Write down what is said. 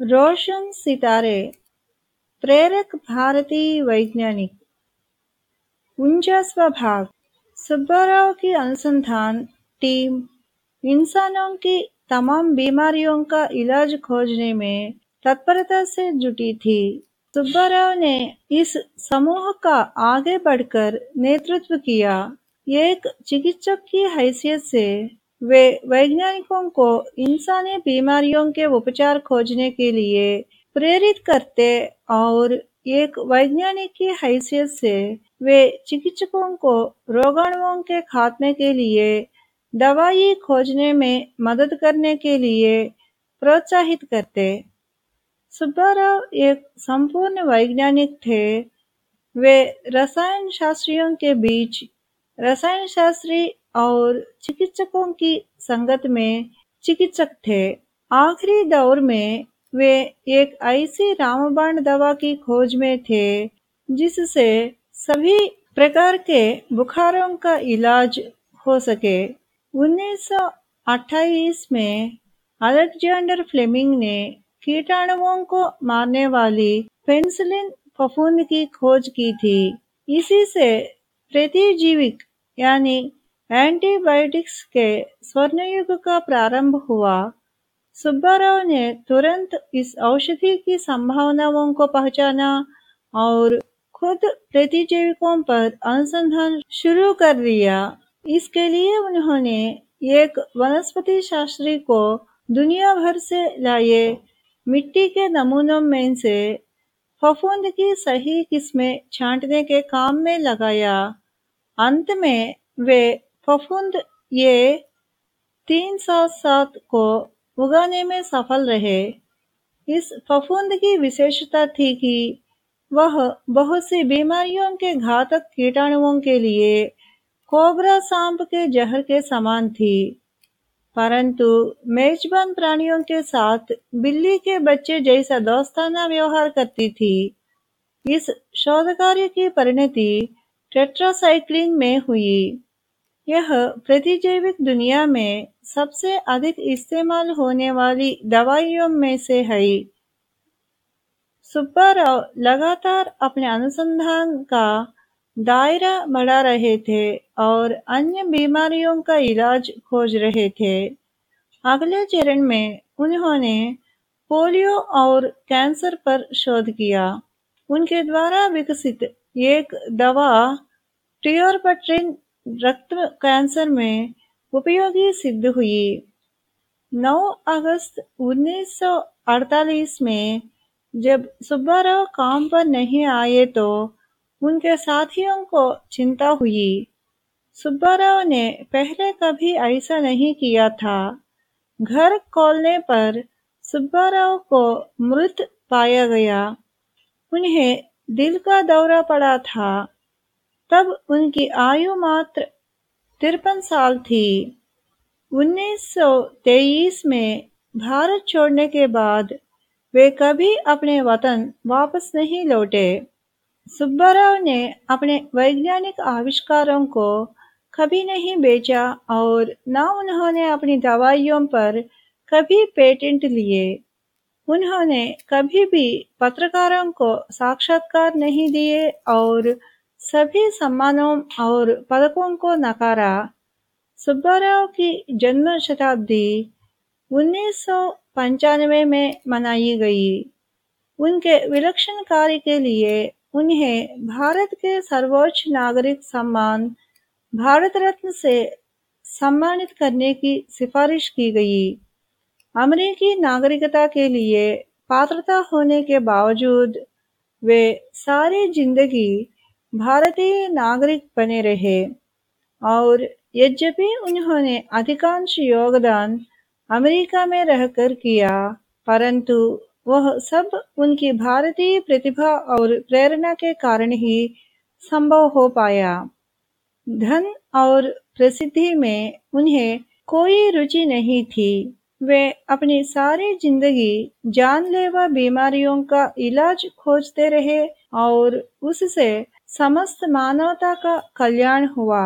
रोशन सितारे, प्रेरक भारतीय वैज्ञानिक। उनचासवा भाग, सुब्बाराव की अनुसंधान टीम, इंसानों की तमाम बीमारियों का इलाज खोजने में तत्परता से जुटी थी। सुब्बाराव ने इस समूह का आगे बढ़कर नेतृत्व किया। एक चिकित्सक की हैसियत से वैज्ञानिकों को इंसानी बीमारियों के उपचार खोजने के लिए प्रेरित करते और एक वैज्ञानिक की हैसियत से वे चिकित्सकों को रोगाणुओं के खात्मे के लिए दवाई खोजने में मदद करने के लिए प्रोत्साहित करते। सुब्बाराव एक संपूर्ण वैज्ञानिक थे। वे रसायन शास्त्रियों के बीच रसायन शास्त्री और चिकित्सकों की संगत में चिकित्सक थे। आखिरी दौर में वे एक ऐसी रामबाण दवा की खोज में थे, जिससे सभी प्रकार के बुखारों का इलाज हो सके। 1928 में अलेक्जेंडर फ्लेमिंग ने कीटाणुओं को मारने वाली पेंसिलिन फफूंद की खोज की थी। इसी से प्रतिजीविक यानी एंटीबायोटिक्स के स्वर्ण युग का प्रारंभ हुआ। सुब्बाराव ने तुरंत इस औषधि की संभावनाओं को पहचाना और खुद प्रतिजैविकों पर अनुसंधान शुरू कर दिया। इसके लिए उन्होंने एक वनस्पति शास्त्री को दुनिया भर से लाए मिट्टी के नमूनों में से फफूंद की सही किस्में छांटने के काम में लगाया। अंत में वे फफूंद ये तीन सात सात को उगाने में सफल रहे। इस फफूंद की विशेषता थी कि वह बहुत सी बीमारियों के घातक कीटाणुओं के लिए कोबरा सांप के जहर के समान थी। परंतु मेजबान प्राणियों के साथ बिल्ली के बच्चे जैसा दोस्ताना व्यवहार करती थी। इस शोध कार्य की परिणति टेट्रासाइक्लिन में हुई। यह प्रतिजैविक दुनिया में सबसे अधिक इस्तेमाल होने वाली दवाइयों में से है। सुब्बाराव लगातार अपने अनुसंधान का दायरा बढ़ा रहे थे और अन्य बीमारियों का इलाज खोज रहे थे। अगले चरण में उन्होंने पोलियो और कैंसर पर शोध किया। उनके द्वारा विकसित एक दवा, टियोरपट्रिन रक्त कैंसर में उपयोगी सिद्ध हुई। 9 अगस्त 1948 में जब सुब्बाराव काम पर नहीं आए तो उनके साथियों को चिंता हुई। सुब्बाराव ने पहले कभी ऐसा नहीं किया था। घर खोलने पर सुब्बाराव को मृत पाया गया। उन्हें दिल का दौरा पड़ा था, तब उनकी आयु मात्र तिरपन साल थी। 1923 में भारत छोड़ने के बाद वे कभी अपने वतन वापस नहीं लौटे। सुब्बाराव ने अपने वैज्ञानिक आविष्कारों को कभी नहीं बेचा और न उन्होंने अपनी दवाइयों पर कभी पेटेंट लिए। उन्होंने कभी भी पत्रकारों को साक्षात्कार नहीं दिए और सभी सम्मानों और पदकों को नकारा। सुब्बाराव की जन्म शताब्दी उन्नीस सौ पंचानवे में मनाई गई। उनके विलक्षण कार्य के लिए उन्हें भारत के सर्वोच्च नागरिक सम्मान, भारत रत्न से सम्मानित करने की सिफारिश की गई। अमेरिकी नागरिकता के लिए पात्रता होने के बावजूद वे सारी ज़िंदगी भारतीय नागरिक बने रहे और यद्यपि उन्होंने अधिकांश योगदान अमेरिका में रहकर किया, परंतु वह सब उनकी भारतीय प्रतिभा और प्रेरणा के कारण ही संभव हो पाया। धन और प्रसिद्धि में उन्हें कोई रुचि नहीं थी। वे अपनी सारी ज़िंदगी जानलेवा बीमारियों का इलाज खोजते रहे और उससे समस्त मानवता का कल्याण हुआ।